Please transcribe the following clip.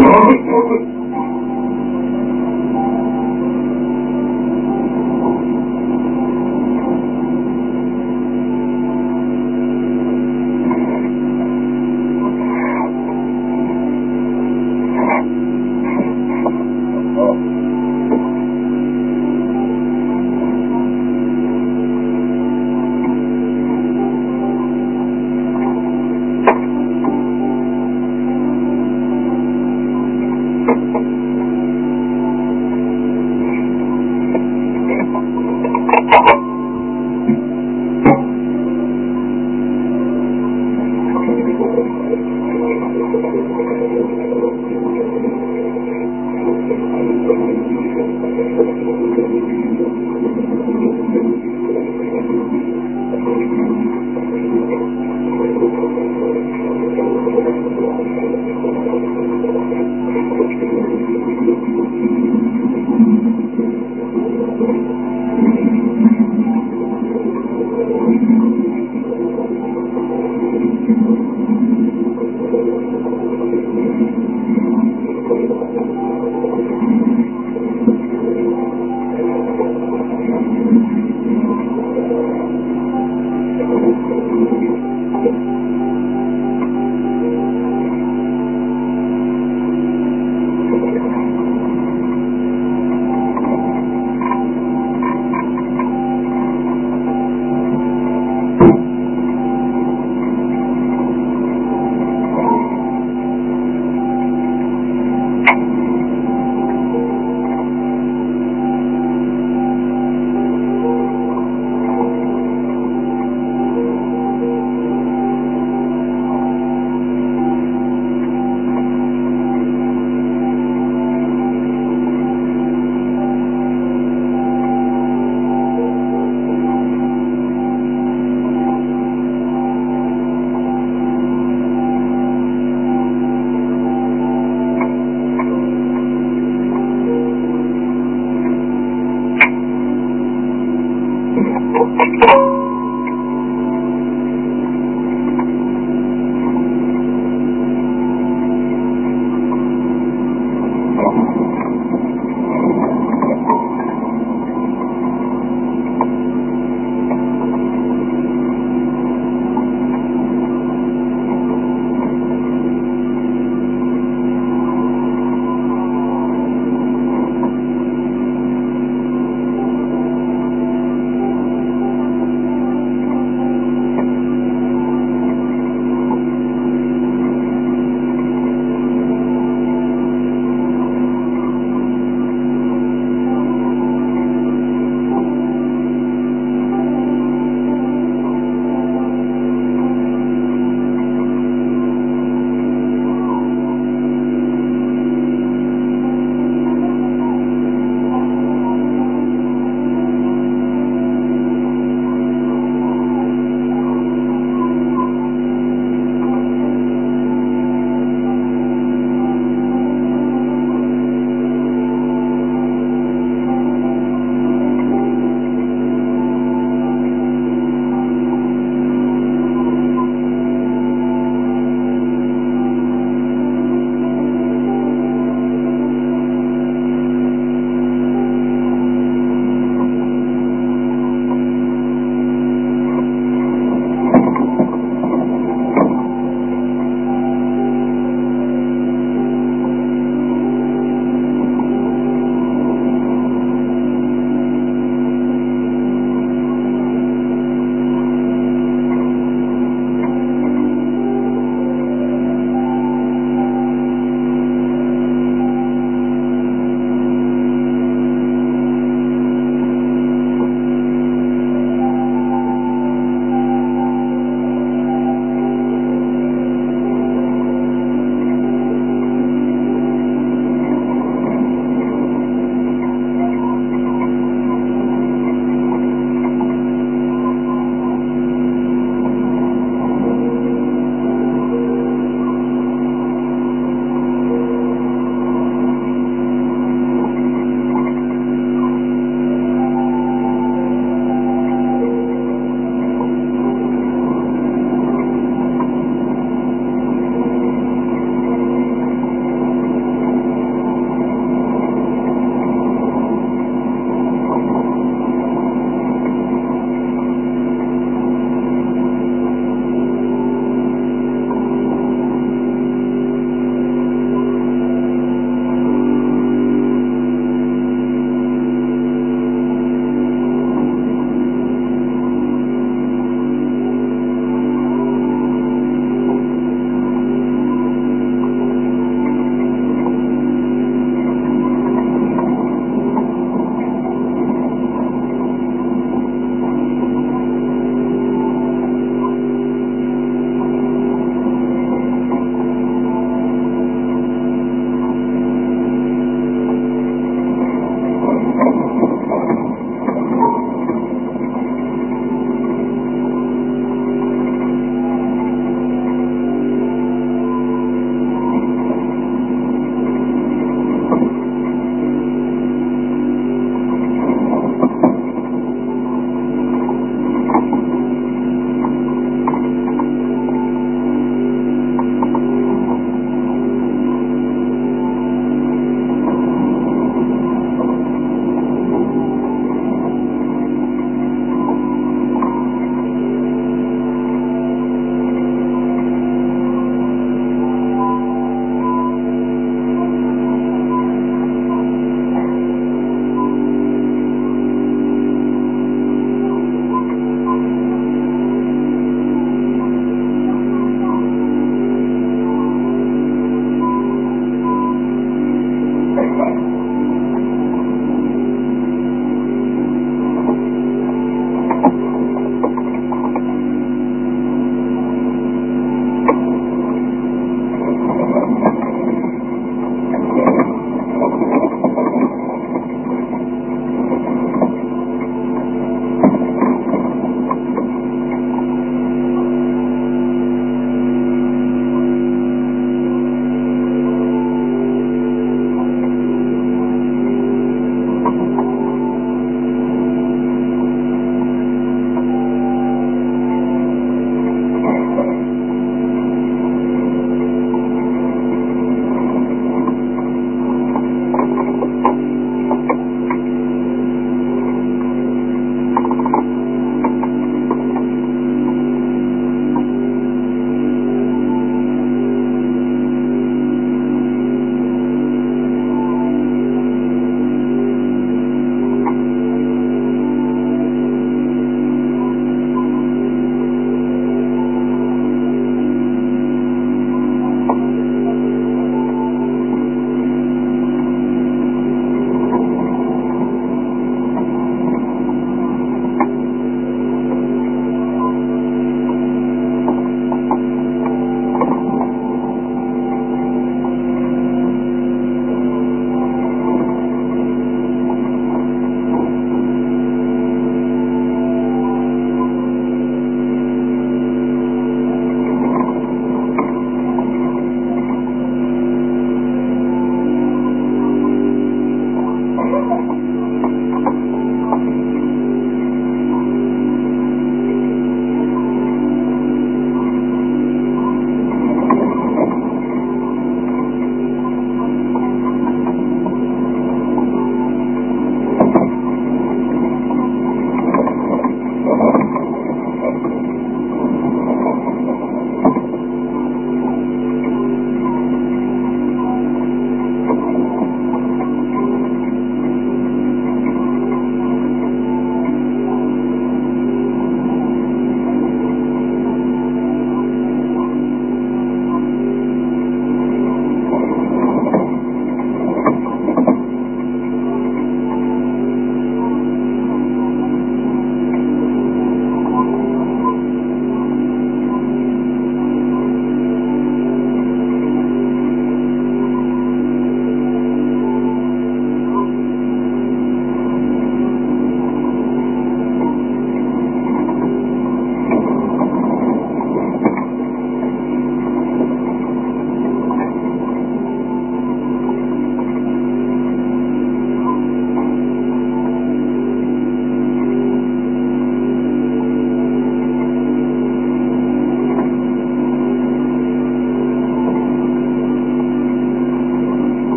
جانچ